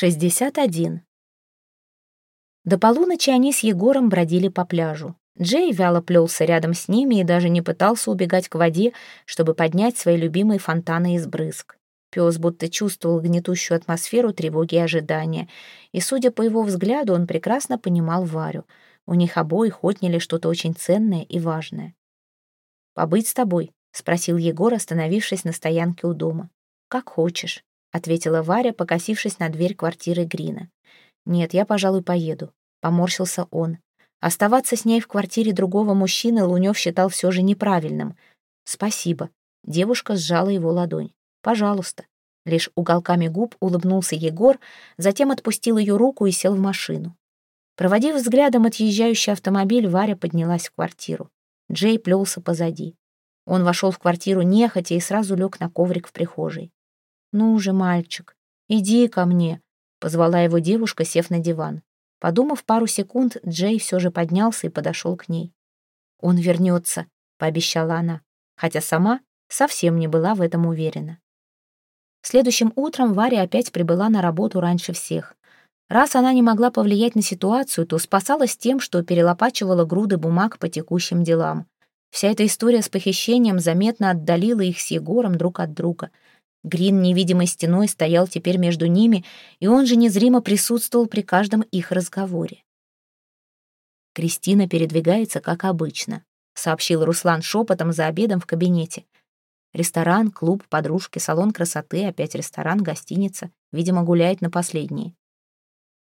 61. До полуночи они с Егором бродили по пляжу. Джей вяло плелся рядом с ними и даже не пытался убегать к воде, чтобы поднять свои любимые фонтаны из брызг. Пес будто чувствовал гнетущую атмосферу тревоги и ожидания, и, судя по его взгляду, он прекрасно понимал Варю. У них обоих отняли что-то очень ценное и важное. «Побыть с тобой?» — спросил Егор, остановившись на стоянке у дома. «Как хочешь», — ответила Варя, покосившись на дверь квартиры Грина. «Нет, я, пожалуй, поеду», — поморщился он. Оставаться с ней в квартире другого мужчины Лунёв считал все же неправильным. «Спасибо». Девушка сжала его ладонь. «Пожалуйста». Лишь уголками губ улыбнулся Егор, затем отпустил ее руку и сел в машину. Проводив взглядом отъезжающий автомобиль, Варя поднялась в квартиру. Джей плелся позади. Он вошел в квартиру нехотя и сразу лег на коврик в прихожей. «Ну уже, мальчик, иди ко мне», — позвала его девушка, сев на диван. Подумав пару секунд, Джей все же поднялся и подошел к ней. «Он вернется», — пообещала она, хотя сама совсем не была в этом уверена. Следующим утром Варя опять прибыла на работу раньше всех. Раз она не могла повлиять на ситуацию, то спасалась тем, что перелопачивала груды бумаг по текущим делам. Вся эта история с похищением заметно отдалила их с Егором друг от друга — Грин невидимой стеной стоял теперь между ними, и он же незримо присутствовал при каждом их разговоре. «Кристина передвигается, как обычно», — сообщил Руслан шепотом за обедом в кабинете. Ресторан, клуб, подружки, салон красоты, опять ресторан, гостиница. Видимо, гуляет на последние.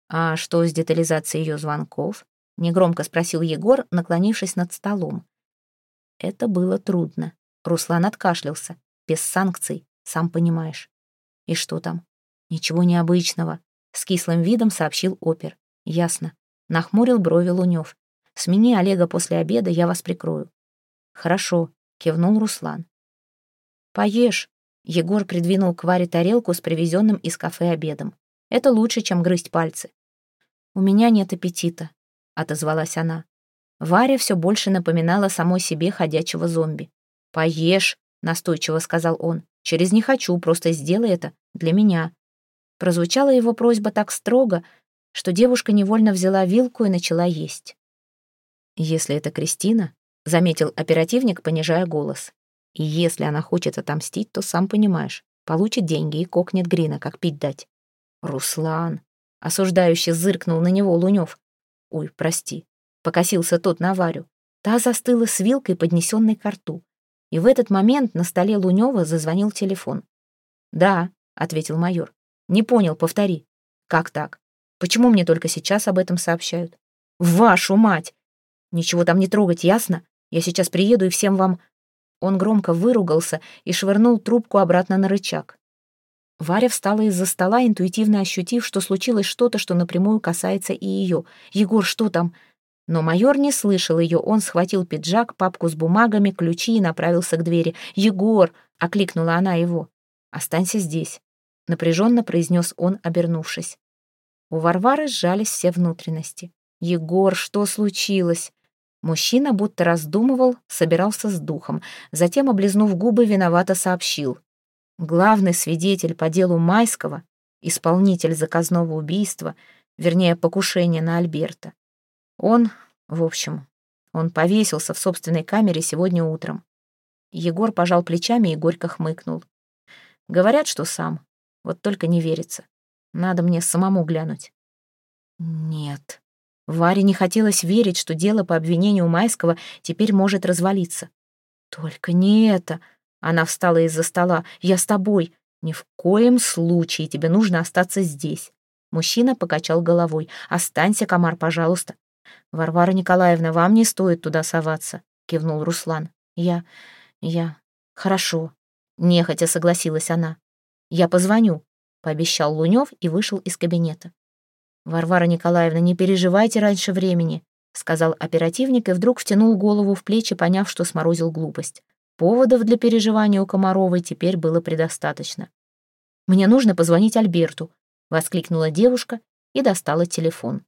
«А что с детализацией ее звонков?» — негромко спросил Егор, наклонившись над столом. Это было трудно. Руслан откашлялся. Без санкций. Сам понимаешь. И что там? Ничего необычного. С кислым видом сообщил опер. Ясно. Нахмурил брови Лунев. Смени Олега после обеда, я вас прикрою. Хорошо, кивнул Руслан. Поешь. Егор придвинул к Варе тарелку с привезенным из кафе обедом. Это лучше, чем грызть пальцы. У меня нет аппетита, отозвалась она. Варя все больше напоминала самой себе ходячего зомби. «Поешь», — настойчиво сказал он. Через «не хочу», просто сделай это для меня». Прозвучала его просьба так строго, что девушка невольно взяла вилку и начала есть. «Если это Кристина», — заметил оперативник, понижая голос, «и если она хочет отомстить, то, сам понимаешь, получит деньги и кокнет Грина, как пить дать». «Руслан», — осуждающе зыркнул на него Лунёв. «Ой, прости», — покосился тот на Варю. Та застыла с вилкой, поднесенной к рту. И в этот момент на столе Лунёва зазвонил телефон. «Да», — ответил майор. «Не понял, повтори». «Как так? Почему мне только сейчас об этом сообщают?» «Вашу мать! Ничего там не трогать, ясно? Я сейчас приеду и всем вам...» Он громко выругался и швырнул трубку обратно на рычаг. Варя встала из-за стола, интуитивно ощутив, что случилось что-то, что напрямую касается и ее. «Егор, что там?» Но майор не слышал ее, он схватил пиджак, папку с бумагами, ключи и направился к двери. «Егор!» — окликнула она его. «Останься здесь», — напряженно произнес он, обернувшись. У Варвары сжались все внутренности. «Егор, что случилось?» Мужчина будто раздумывал, собирался с духом. Затем, облизнув губы, виновато сообщил. Главный свидетель по делу Майского, исполнитель заказного убийства, вернее, покушения на Альберта, он, в общем, он повесился в собственной камере сегодня утром. Егор пожал плечами и горько хмыкнул. Говорят, что сам. Вот только не верится. Надо мне самому глянуть. Нет. Варе не хотелось верить, что дело по обвинению Майского теперь может развалиться. Только не это. Она встала из-за стола. Я с тобой. Ни в коем случае тебе нужно остаться здесь. Мужчина покачал головой. «Останься, комар, пожалуйста. «Варвара Николаевна, вам не стоит туда соваться», — кивнул Руслан. «Я... я... хорошо», — нехотя согласилась она. «Я позвоню», — пообещал Лунёв и вышел из кабинета. «Варвара Николаевна, не переживайте раньше времени», — сказал оперативник и вдруг втянул голову в плечи, поняв, что сморозил глупость. Поводов для переживания у Комаровой теперь было предостаточно. «Мне нужно позвонить Альберту», — воскликнула девушка и достала телефон.